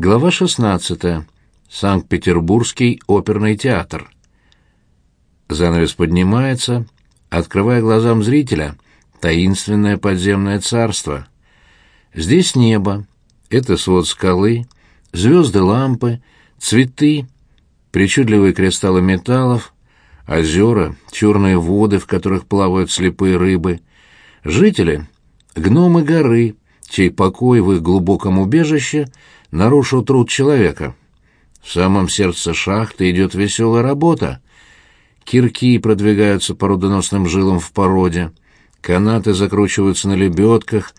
Глава 16. Санкт-Петербургский оперный театр. Занавес поднимается, открывая глазам зрителя таинственное подземное царство. Здесь небо, это свод скалы, звезды лампы, цветы, причудливые кристаллы металлов, озера, черные воды, в которых плавают слепые рыбы. Жители — гномы горы, чей покой в их глубоком убежище — нарушил труд человека. В самом сердце шахты идет веселая работа. Кирки продвигаются по рудоносным жилам в породе, канаты закручиваются на лебедках,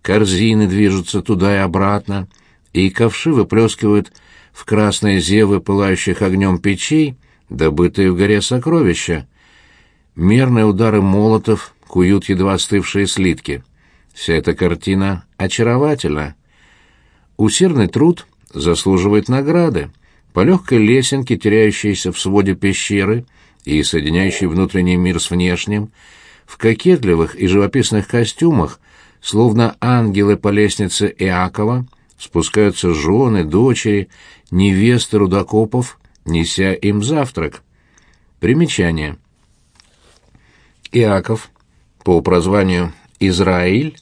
корзины движутся туда и обратно, и ковши выплескивают в красные зевы пылающих огнем печей, добытые в горе сокровища. Мерные удары молотов куют едва остывшие слитки. Вся эта картина очаровательна. Усердный труд заслуживает награды. По легкой лесенке, теряющейся в своде пещеры и соединяющей внутренний мир с внешним, в кокетливых и живописных костюмах, словно ангелы по лестнице Иакова, спускаются жены, дочери, невесты рудокопов, неся им завтрак. Примечание. Иаков, по прозванию Израиль,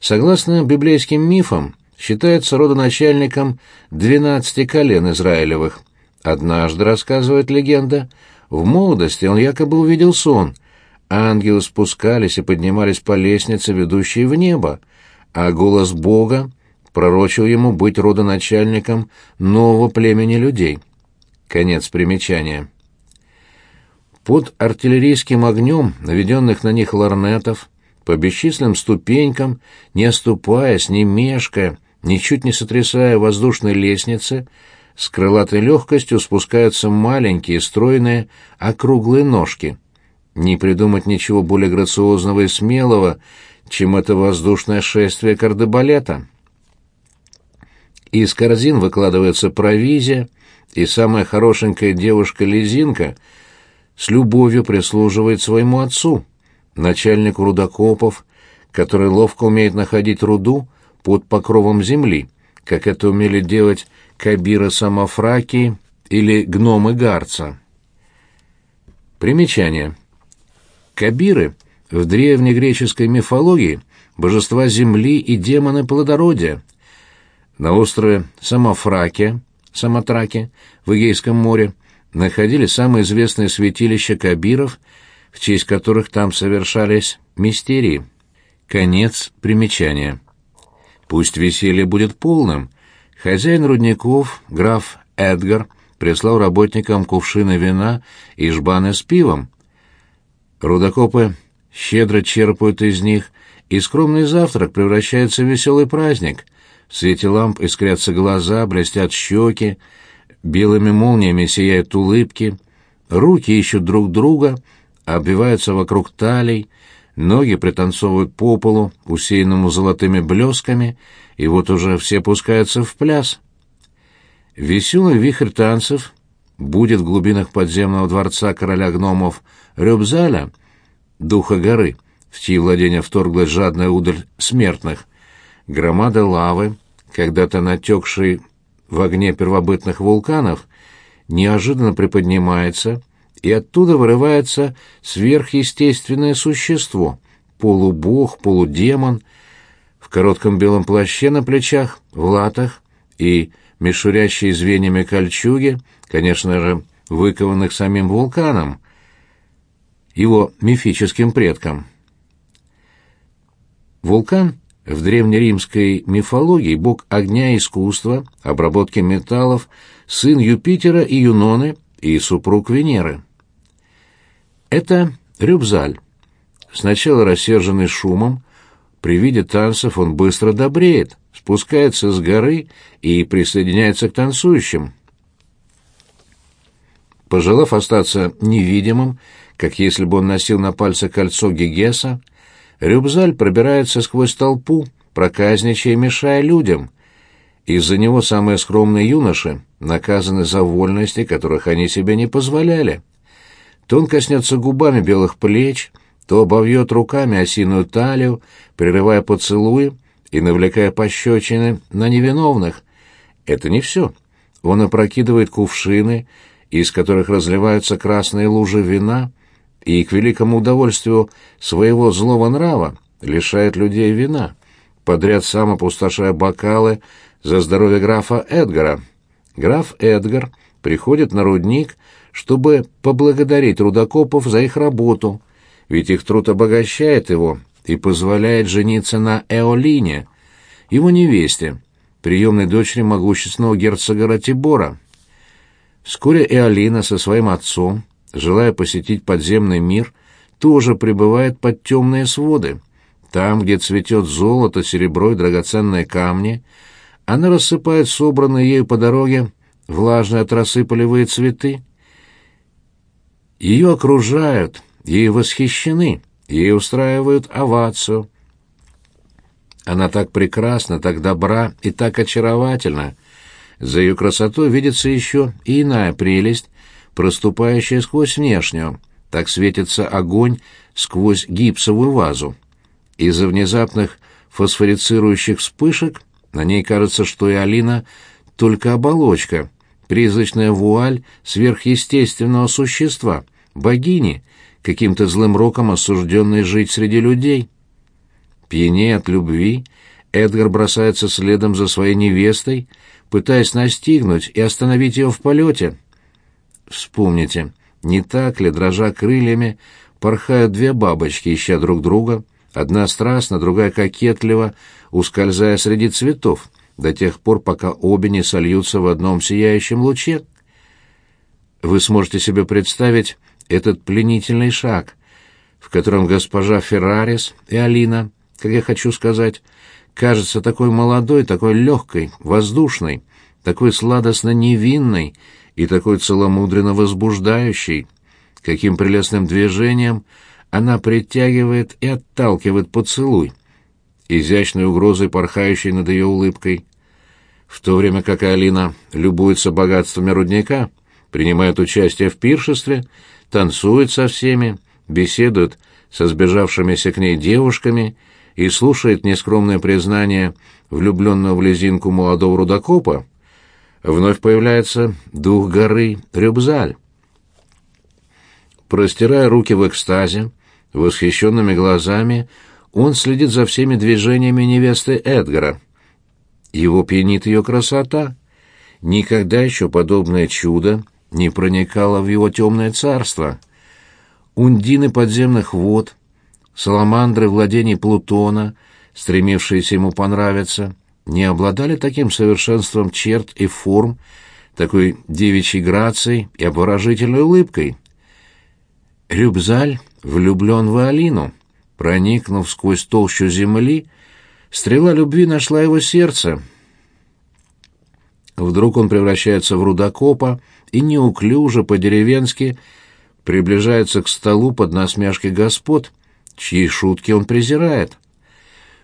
согласно библейским мифам, считается родоначальником двенадцати колен Израилевых. Однажды, рассказывает легенда, в молодости он якобы увидел сон. Ангелы спускались и поднимались по лестнице, ведущей в небо, а голос Бога пророчил ему быть родоначальником нового племени людей. Конец примечания. Под артиллерийским огнем наведенных на них ларнетов, по бесчисленным ступенькам, не оступаясь, не мешкая, ничуть не сотрясая воздушной лестницы, с крылатой легкостью спускаются маленькие, стройные, округлые ножки. Не придумать ничего более грациозного и смелого, чем это воздушное шествие кардебалета. Из корзин выкладывается провизия, и самая хорошенькая девушка-лизинка с любовью прислуживает своему отцу, начальнику рудокопов, который ловко умеет находить руду, под покровом земли, как это умели делать Кабира Самофраки или гномы Гарца. Примечание. Кабиры в древнегреческой мифологии божества земли и демоны плодородия. На острове Самофраке, Самотраке в Эгейском море находили самые известные святилища кабиров, в честь которых там совершались мистерии. Конец примечания. Пусть веселье будет полным. Хозяин рудников, граф Эдгар, прислал работникам кувшины вина и жбаны с пивом. Рудокопы щедро черпают из них, и скромный завтрак превращается в веселый праздник. В свете ламп искрятся глаза, блестят щеки, белыми молниями сияют улыбки, руки ищут друг друга, обвиваются вокруг талий, Ноги пританцовывают по полу, усеянному золотыми блесками, и вот уже все пускаются в пляс. Веселый вихрь танцев будет в глубинах подземного дворца короля гномов Рюбзаля, духа горы, в чьи владения вторглась жадная удаль смертных, громада лавы, когда-то натекшей в огне первобытных вулканов, неожиданно приподнимается и оттуда вырывается сверхъестественное существо, полубог, полудемон, в коротком белом плаще на плечах, в латах и мешурящие звеньями кольчуги, конечно же, выкованных самим вулканом, его мифическим предком. Вулкан в древнеримской мифологии бог огня и искусства, обработки металлов, сын Юпитера и Юноны и супруг Венеры. Это Рюбзаль. Сначала рассерженный шумом, при виде танцев он быстро добреет, спускается с горы и присоединяется к танцующим. Пожелав остаться невидимым, как если бы он носил на пальце кольцо Гегеса, Рюбзаль пробирается сквозь толпу, проказничая и мешая людям. Из-за него самые скромные юноши наказаны за вольности, которых они себе не позволяли то он коснется губами белых плеч, то обовьет руками осиную талию, прерывая поцелуи и навлекая пощечины на невиновных. Это не все. Он опрокидывает кувшины, из которых разливаются красные лужи вина, и к великому удовольствию своего злого нрава лишает людей вина, подряд сам опустошая бокалы за здоровье графа Эдгара. Граф Эдгар приходит на рудник, чтобы поблагодарить рудокопов за их работу, ведь их труд обогащает его и позволяет жениться на Эолине, его невесте, приемной дочери могущественного герцога Ратибора. Вскоре Эолина со своим отцом, желая посетить подземный мир, тоже прибывает под темные своды. Там, где цветет золото, серебро и драгоценные камни, она рассыпает собранные ею по дороге влажные от росы полевые цветы. Ее окружают, ей восхищены, ей устраивают овацию. Она так прекрасна, так добра и так очаровательна. За ее красотой видится еще и иная прелесть, проступающая сквозь внешнюю. Так светится огонь сквозь гипсовую вазу. Из-за внезапных фосфорицирующих вспышек на ней кажется, что и Алина только оболочка, призрачная вуаль сверхъестественного существа, богини, каким-то злым роком осужденной жить среди людей. Пьянее от любви, Эдгар бросается следом за своей невестой, пытаясь настигнуть и остановить ее в полете. Вспомните, не так ли, дрожа крыльями, порхают две бабочки, ища друг друга, одна страстно, другая кокетливо, ускользая среди цветов, до тех пор, пока обе не сольются в одном сияющем луче. Вы сможете себе представить этот пленительный шаг, в котором госпожа Феррарис и Алина, как я хочу сказать, кажется такой молодой, такой легкой, воздушной, такой сладостно невинной и такой целомудренно возбуждающей, каким прелестным движением она притягивает и отталкивает поцелуй, изящной угрозой, порхающей над ее улыбкой. В то время как Алина любуется богатствами рудника, принимает участие в пиршестве, танцует со всеми, беседует со сбежавшимися к ней девушками и слушает нескромное признание влюбленного в лизинку молодого рудокопа, вновь появляется дух горы Рюбзаль. Простирая руки в экстазе, восхищенными глазами, он следит за всеми движениями невесты Эдгара. Его пьянит ее красота. Никогда еще подобное чудо не проникало в его темное царство. Ундины подземных вод, саламандры владений Плутона, стремившиеся ему понравиться, не обладали таким совершенством черт и форм, такой девичьей грацией и обворожительной улыбкой. Рюбзаль влюблен в Алину. Проникнув сквозь толщу земли, стрела любви нашла его сердце. Вдруг он превращается в рудокопа и неуклюже по-деревенски приближается к столу под насмешки господ, чьи шутки он презирает.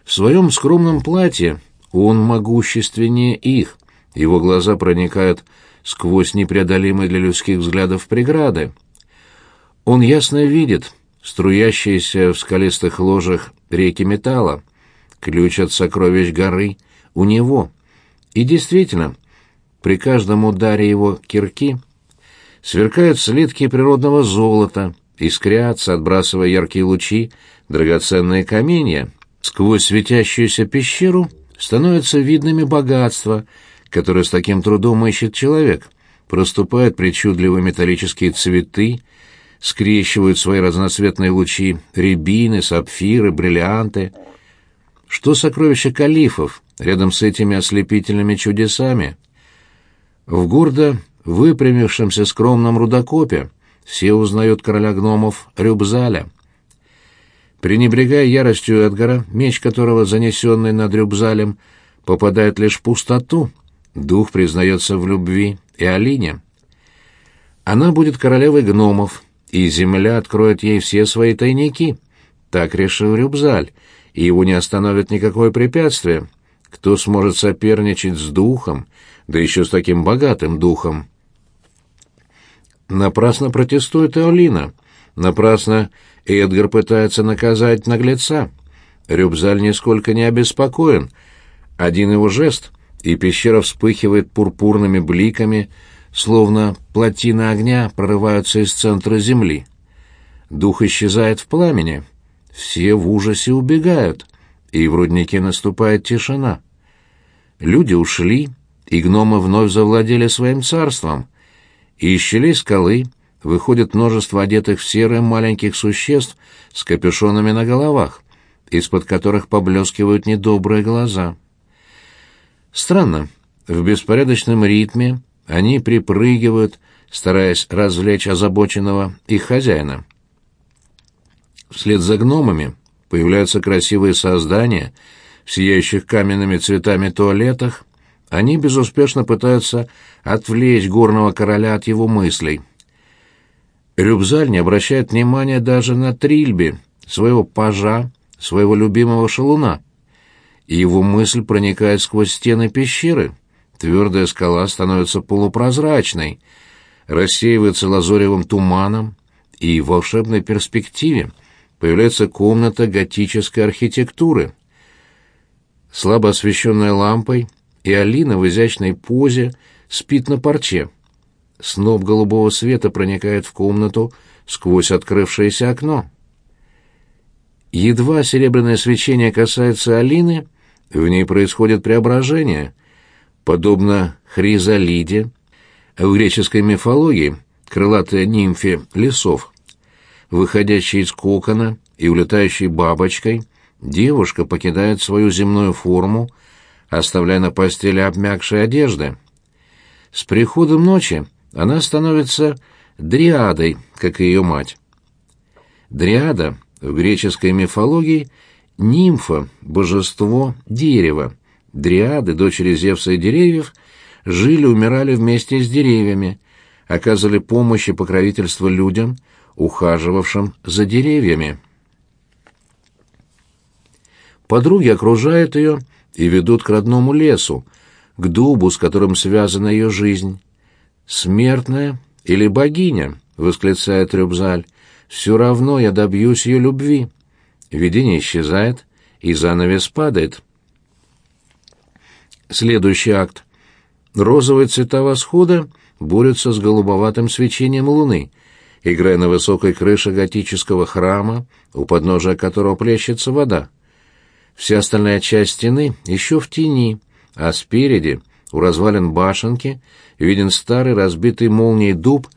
В своем скромном платье он могущественнее их, его глаза проникают сквозь непреодолимые для людских взглядов преграды. Он ясно видит струящиеся в скалистых ложах реки металла, ключ от сокровищ горы у него. И действительно, при каждом ударе его кирки сверкают слитки природного золота, искрятся, отбрасывая яркие лучи, драгоценные каменья. Сквозь светящуюся пещеру становятся видными богатства, которые с таким трудом ищет человек. Проступают причудливые металлические цветы, скрещивают свои разноцветные лучи рябины, сапфиры, бриллианты. Что сокровища калифов рядом с этими ослепительными чудесами? В гордо выпрямившемся скромном рудокопе все узнают короля гномов Рюбзаля. Пренебрегая яростью Эдгара, меч которого, занесенный над Рюбзалем, попадает лишь в пустоту, дух признается в любви и Алине. Она будет королевой гномов, и земля откроет ей все свои тайники. Так решил Рюбзаль, и его не остановит никакое препятствие. Кто сможет соперничать с духом, да еще с таким богатым духом? Напрасно протестует Эолина. Напрасно Эдгар пытается наказать наглеца. Рюбзаль нисколько не обеспокоен. Один его жест, и пещера вспыхивает пурпурными бликами, словно плотины огня прорываются из центра земли. Дух исчезает в пламени. Все в ужасе убегают, и в руднике наступает тишина. Люди ушли, и гномы вновь завладели своим царством. И из щелей скалы выходит множество одетых в серые маленьких существ с капюшонами на головах, из-под которых поблескивают недобрые глаза. Странно, в беспорядочном ритме они припрыгивают, стараясь развлечь озабоченного их хозяина. Вслед за гномами появляются красивые создания в сияющих каменными цветами туалетах, они безуспешно пытаются отвлечь горного короля от его мыслей. Рюбзаль не обращает внимания даже на Трильби, своего пажа, своего любимого шалуна. И его мысль проникает сквозь стены пещеры. Твердая скала становится полупрозрачной, рассеивается лазоревым туманом, и в волшебной перспективе появляется комната готической архитектуры. Слабо освещенная лампой, и Алина в изящной позе спит на парче. Сноп голубого света проникает в комнату сквозь открывшееся окно. Едва серебряное свечение касается Алины, в ней происходит преображение. Подобно хризалиде, в греческой мифологии крылатой нимфе лесов, выходящей из кокона и улетающей бабочкой, девушка покидает свою земную форму, оставляя на постели обмякшие одежды. С приходом ночи она становится дриадой, как и ее мать. Дриада в греческой мифологии — нимфа, божество дерева. Дриады, дочери Зевса и деревьев, жили-умирали вместе с деревьями, оказывали помощь и покровительство людям, ухаживавшим за деревьями. Подруги окружают ее и ведут к родному лесу, к дубу, с которым связана ее жизнь. «Смертная или богиня?» — восклицает Рюбзаль. «Все равно я добьюсь ее любви». Видение исчезает, и занавес падает. Следующий акт. Розовые цвета восхода борются с голубоватым свечением луны, играя на высокой крыше готического храма, у подножия которого плещется вода. Вся остальная часть стены еще в тени, а спереди, у развалин башенки, виден старый разбитый молнией дуб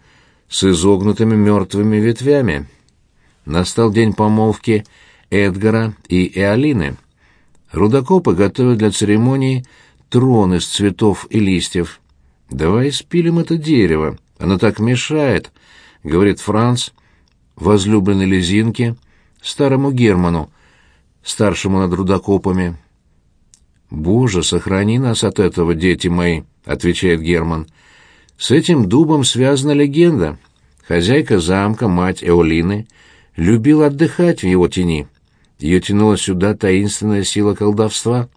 с изогнутыми мертвыми ветвями. Настал день помолвки Эдгара и Эолины. Рудокопы готовят для церемонии трон из цветов и листьев. «Давай спилим это дерево, оно так мешает», — говорит Франц, возлюбленный Лизинке, старому Герману, старшему над рудокопами. «Боже, сохрани нас от этого, дети мои», — отвечает Герман. «С этим дубом связана легенда. Хозяйка замка, мать Эолины, любила отдыхать в его тени. Ее тянула сюда таинственная сила колдовства.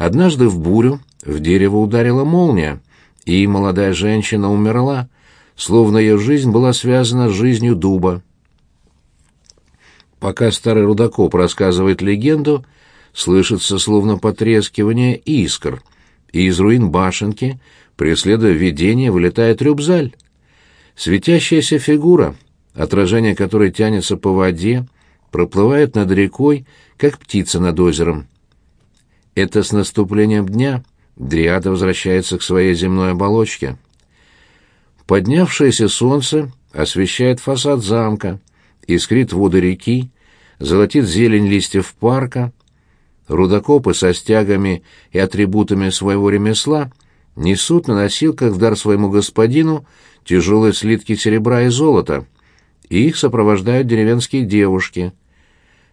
Однажды в бурю в дерево ударила молния, и молодая женщина умерла, словно ее жизнь была связана с жизнью дуба. Пока старый рудокоп рассказывает легенду, слышится словно потрескивание искр, и из руин башенки, преследуя видение, вылетает рюбзаль. Светящаяся фигура, отражение которой тянется по воде, проплывает над рекой, как птица над озером. Это с наступлением дня Дриада возвращается к своей земной оболочке. Поднявшееся солнце освещает фасад замка, искрит воды реки, золотит зелень листьев парка. Рудокопы со стягами и атрибутами своего ремесла несут на носилках в дар своему господину тяжелые слитки серебра и золота, и их сопровождают деревенские девушки.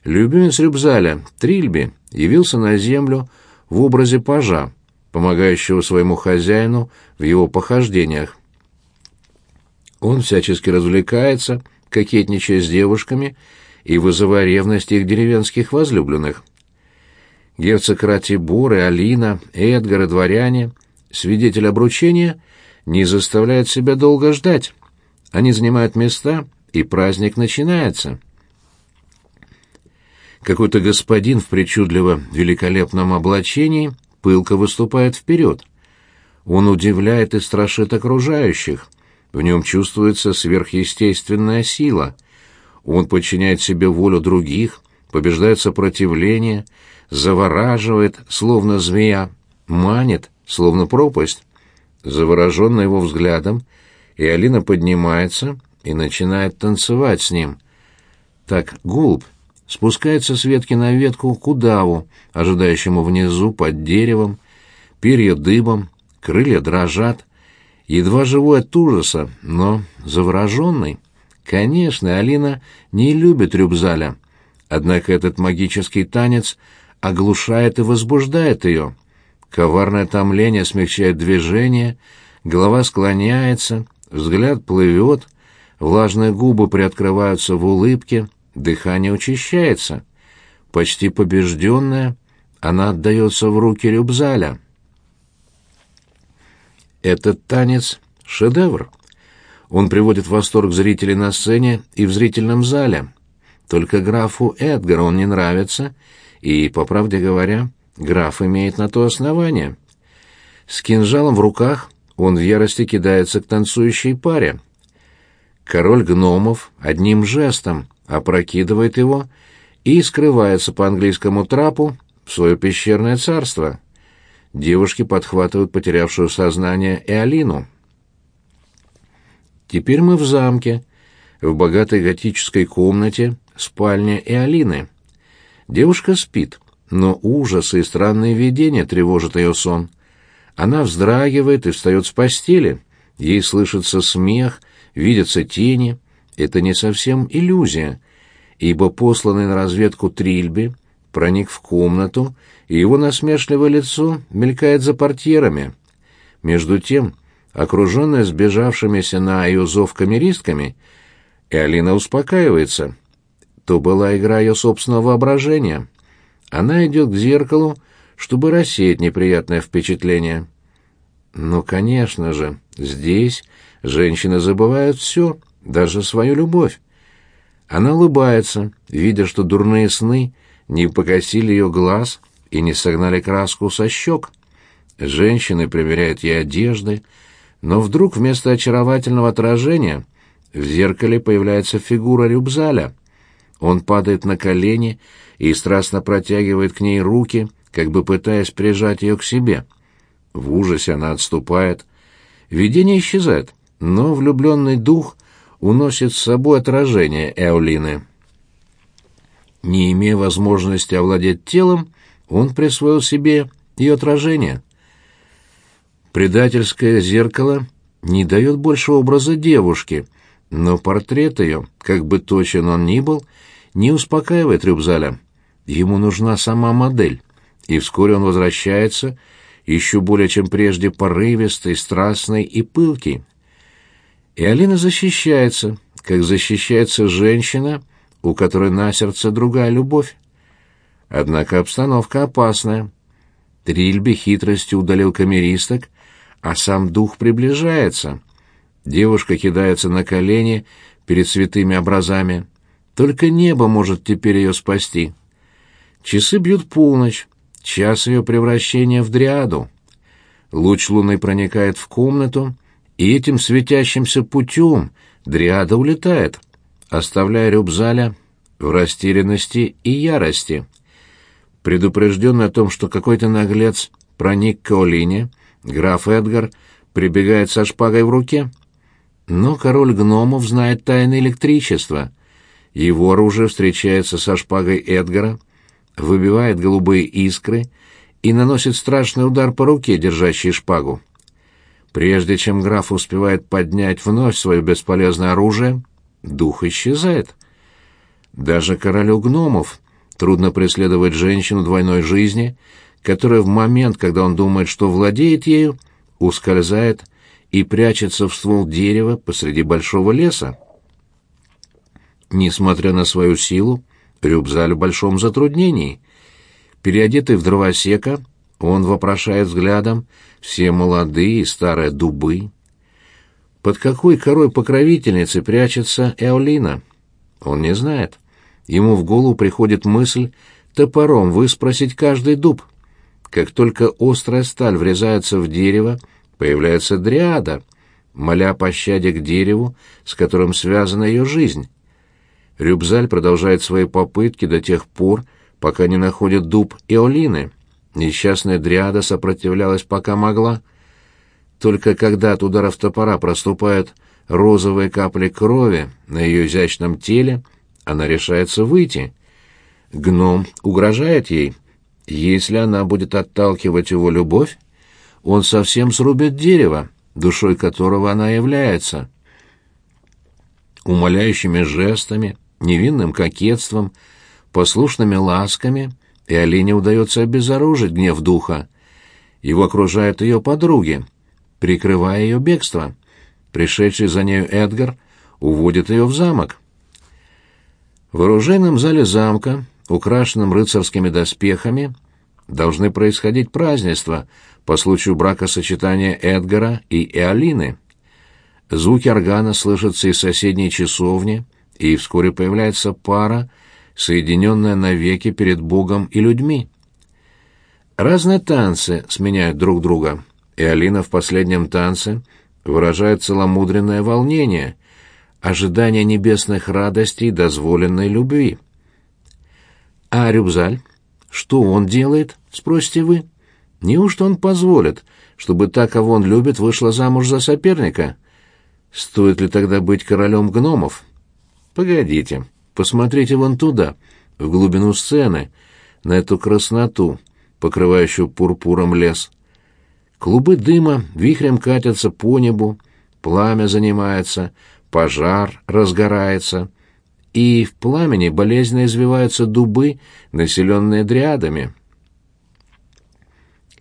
Любимец Рюбзаля, Трильби, явился на землю в образе пажа, помогающего своему хозяину в его похождениях. Он всячески развлекается, кокетничая с девушками и вызывая ревность их деревенских возлюбленных. Герцог Ратибор и Алина, Эдгар и дворяне, свидетель обручения, не заставляют себя долго ждать. Они занимают места, и праздник начинается. Какой-то господин в причудливо великолепном облачении пылко выступает вперед. Он удивляет и страшит окружающих. В нем чувствуется сверхъестественная сила. Он подчиняет себе волю других, побеждает сопротивление, завораживает, словно змея, манит, словно пропасть. Завороженная его взглядом, и Алина поднимается и начинает танцевать с ним. Так голубь спускается с ветки на ветку к ожидающему внизу под деревом, перья дыбом, крылья дрожат, едва живой от ужаса, но завороженный. Конечно, Алина не любит Рюбзаля, однако этот магический танец оглушает и возбуждает ее. Коварное томление смягчает движение, голова склоняется, взгляд плывет, влажные губы приоткрываются в улыбке, дыхание учащается. Почти побежденная, она отдается в руки Рюбзаля. Этот танец — шедевр. Он приводит в восторг зрителей на сцене и в зрительном зале. Только графу Эдгару он не нравится, и, по правде говоря, граф имеет на то основание. С кинжалом в руках он в ярости кидается к танцующей паре. Король гномов одним жестом опрокидывает его и скрывается по английскому трапу в свое пещерное царство. Девушки подхватывают потерявшую сознание Эолину. Теперь мы в замке, в богатой готической комнате, спальне Эолины. Девушка спит, но ужасы и странные видения тревожат ее сон. Она вздрагивает и встает с постели. Ей слышится смех, видятся тени. Это не совсем иллюзия, ибо посланный на разведку Трильби проник в комнату, и его насмешливое лицо мелькает за портьерами. Между тем, окруженная сбежавшимися на ее зов камеристками, Алина успокаивается. То была игра ее собственного воображения. Она идет к зеркалу, чтобы рассеять неприятное впечатление. Но, конечно же, здесь женщины забывают все, даже свою любовь. Она улыбается, видя, что дурные сны не покосили ее глаз и не согнали краску со щек. Женщины проверяют ей одежды, но вдруг вместо очаровательного отражения в зеркале появляется фигура Рюбзаля. Он падает на колени и страстно протягивает к ней руки, как бы пытаясь прижать ее к себе. В ужасе она отступает. Видение исчезает, но влюбленный дух уносит с собой отражение Эолины. Не имея возможности овладеть телом, он присвоил себе ее отражение. Предательское зеркало не дает больше образа девушки, но портрет ее, как бы точен он ни был, не успокаивает Рюбзаля. Ему нужна сама модель, и вскоре он возвращается, еще более чем прежде порывистый, страстный и пылкий. И Алина защищается, как защищается женщина, у которой на сердце другая любовь. Однако обстановка опасная. Трильби хитростью удалил камеристок, а сам дух приближается. Девушка кидается на колени перед святыми образами. Только небо может теперь ее спасти. Часы бьют полночь, час ее превращения в дриаду. Луч луны проникает в комнату, и этим светящимся путем Дриада улетает, оставляя Рюбзаля в растерянности и ярости. Предупрежденный о том, что какой-то наглец проник к Олине, граф Эдгар прибегает со шпагой в руке. Но король гномов знает тайны электричества. Его оружие встречается со шпагой Эдгара, выбивает голубые искры и наносит страшный удар по руке, держащей шпагу. Прежде чем граф успевает поднять вновь свое бесполезное оружие, дух исчезает. Даже королю гномов трудно преследовать женщину двойной жизни, которая в момент, когда он думает, что владеет ею, ускользает и прячется в ствол дерева посреди большого леса. Несмотря на свою силу, Рюбзаль в большом затруднении. Переодетый в дровосека, он вопрошает взглядом все молодые и старые дубы. Под какой корой покровительницы прячется Эолина? Он не знает. Ему в голову приходит мысль топором выспросить каждый дуб. как только острая сталь врезается в дерево, появляется дриада, моля пощаде к дереву, с которым связана ее жизнь. Рюбзаль продолжает свои попытки до тех пор, пока не находит дуб Иолины. Несчастная дриада сопротивлялась пока могла. Только когда от ударов топора проступают розовые капли крови на ее изящном теле, она решается выйти. Гном угрожает ей. Если она будет отталкивать его любовь, он совсем срубит дерево, душой которого она является. Умоляющими жестами, невинным кокетством, послушными ласками и Алине удается обезоружить гнев духа. Его окружают ее подруги, прикрывая ее бегство. Пришедший за нею Эдгар уводит ее в замок. В оружейном зале замка, украшенном рыцарскими доспехами, должны происходить празднества по случаю бракосочетания Эдгара и Эолины. Звуки органа слышатся из соседней часовни, и вскоре появляется пара, соединенная навеки перед Богом и людьми. Разные танцы сменяют друг друга, и Алина в последнем танце выражает целомудренное волнение, ожидание небесных радостей дозволенной любви. А Рюбзаль? Что он делает, спросите вы? Неужто он позволит, чтобы та, кого он любит, вышла замуж за соперника? Стоит ли тогда быть королем гномов? Погодите, посмотрите вон туда, в глубину сцены, на эту красноту, покрывающую пурпуром лес. Клубы дыма вихрем катятся по небу, пламя занимается, пожар разгорается, и в пламени болезненно извиваются дубы, населенные дриадами.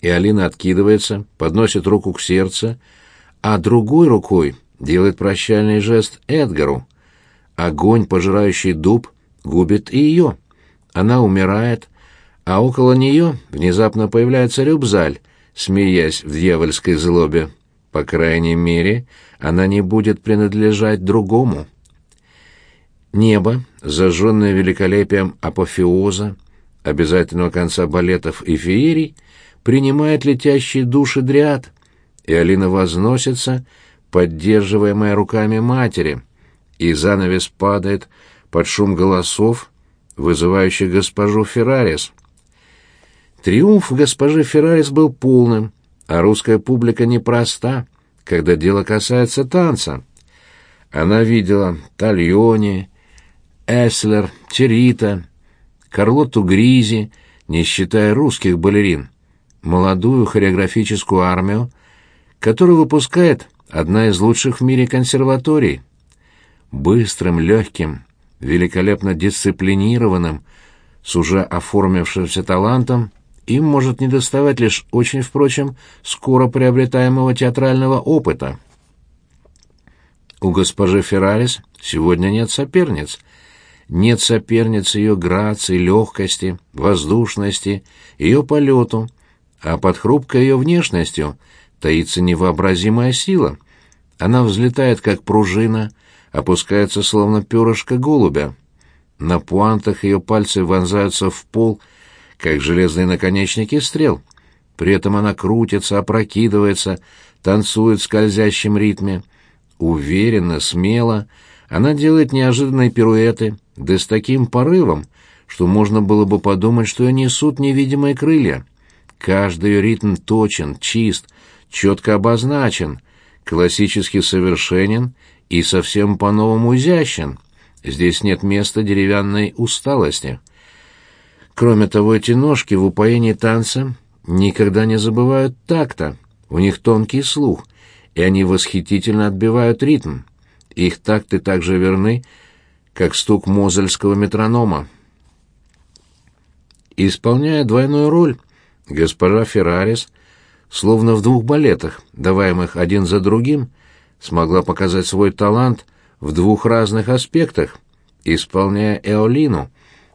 И Алина откидывается, подносит руку к сердцу, а другой рукой делает прощальный жест Эдгару. Огонь, пожирающий дуб, губит и ее. Она умирает, а около нее внезапно появляется Рюбзаль, смеясь в дьявольской злобе. По крайней мере, она не будет принадлежать другому. Небо, зажженное великолепием апофеоза, обязательного конца балетов и феерий, принимает летящие души дриад, и Алина возносится, поддерживаемая руками матери — и занавес падает под шум голосов, вызывающих госпожу Феррарис. Триумф госпожи Феррарис был полным, а русская публика непроста, когда дело касается танца. Она видела Тальони, Эслер, Терита, Карлотту Гризи, не считая русских балерин, молодую хореографическую армию, которую выпускает одна из лучших в мире консерваторий быстрым, легким, великолепно дисциплинированным, с уже оформившимся талантом, им может недоставать лишь очень, впрочем, скоро приобретаемого театрального опыта. У госпожи Феррарис сегодня нет соперниц. Нет соперниц ее грации, легкости, воздушности, ее полету, а под хрупкой ее внешностью таится невообразимая сила. Она взлетает, как пружина, опускается словно перышко голубя. На пуантах ее пальцы вонзаются в пол, как железные наконечники стрел. При этом она крутится, опрокидывается, танцует в скользящем ритме. Уверенно, смело она делает неожиданные пируэты, да с таким порывом, что можно было бы подумать, что ее несут невидимые крылья. Каждый ритм точен, чист, четко обозначен, классически совершенен и совсем по-новому изящен. Здесь нет места деревянной усталости. Кроме того, эти ножки в упоении танца никогда не забывают такта. У них тонкий слух, и они восхитительно отбивают ритм. Их такты так же верны, как стук мозельского метронома. Исполняя двойную роль, госпожа Феррарис, словно в двух балетах, даваемых один за другим, смогла показать свой талант в двух разных аспектах. Исполняя Эолину,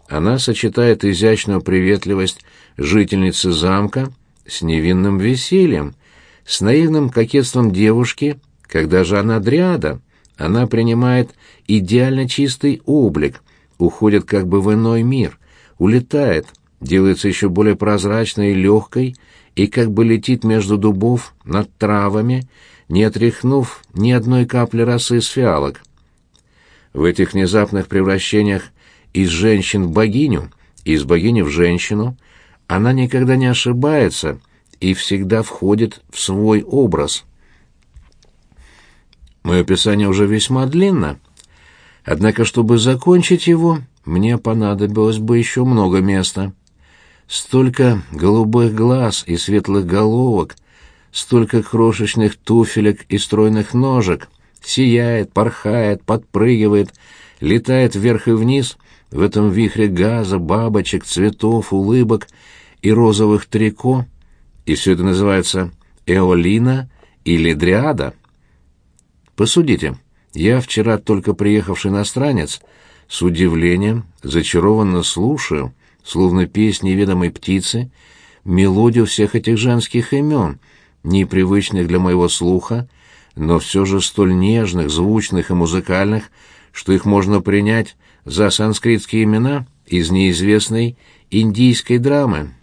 она сочетает изящную приветливость жительницы замка с невинным весельем, с наивным кокетством девушки, когда же она дриада, она принимает идеально чистый облик, уходит как бы в иной мир, улетает, делается еще более прозрачной и легкой, и как бы летит между дубов над травами, не отряхнув ни одной капли росы с фиалок. В этих внезапных превращениях из женщин в богиню, из богини в женщину, она никогда не ошибается и всегда входит в свой образ. Мое описание уже весьма длинно, однако, чтобы закончить его, мне понадобилось бы еще много места. Столько голубых глаз и светлых головок, столько крошечных туфелек и стройных ножек, сияет, порхает, подпрыгивает, летает вверх и вниз. В этом вихре газа, бабочек, цветов, улыбок и розовых трико, и все это называется эолина или дриада. Посудите, я вчера только приехавший иностранец с удивлением зачарованно слушаю, словно песнь неведомой птицы, мелодию всех этих женских имен, непривычных для моего слуха, но все же столь нежных, звучных и музыкальных, что их можно принять за санскритские имена из неизвестной индийской драмы.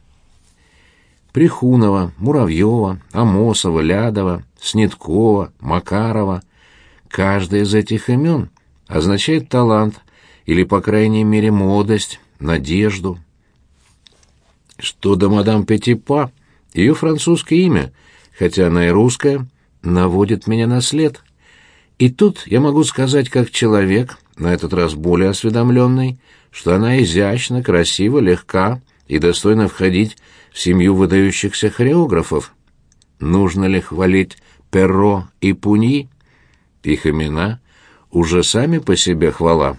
Прихунова, Муравьева, Амосова, Лядова, Снеткова, Макарова. Каждое из этих имен означает талант или, по крайней мере, молодость, надежду. Что до мадам Петипа, ее французское имя, хотя она и русская, наводит меня на след. И тут я могу сказать как человек, на этот раз более осведомленный, что она изящна, красива, легка и достойна входить в семью выдающихся хореографов. Нужно ли хвалить Перро и Пуньи? Их имена уже сами по себе хвала.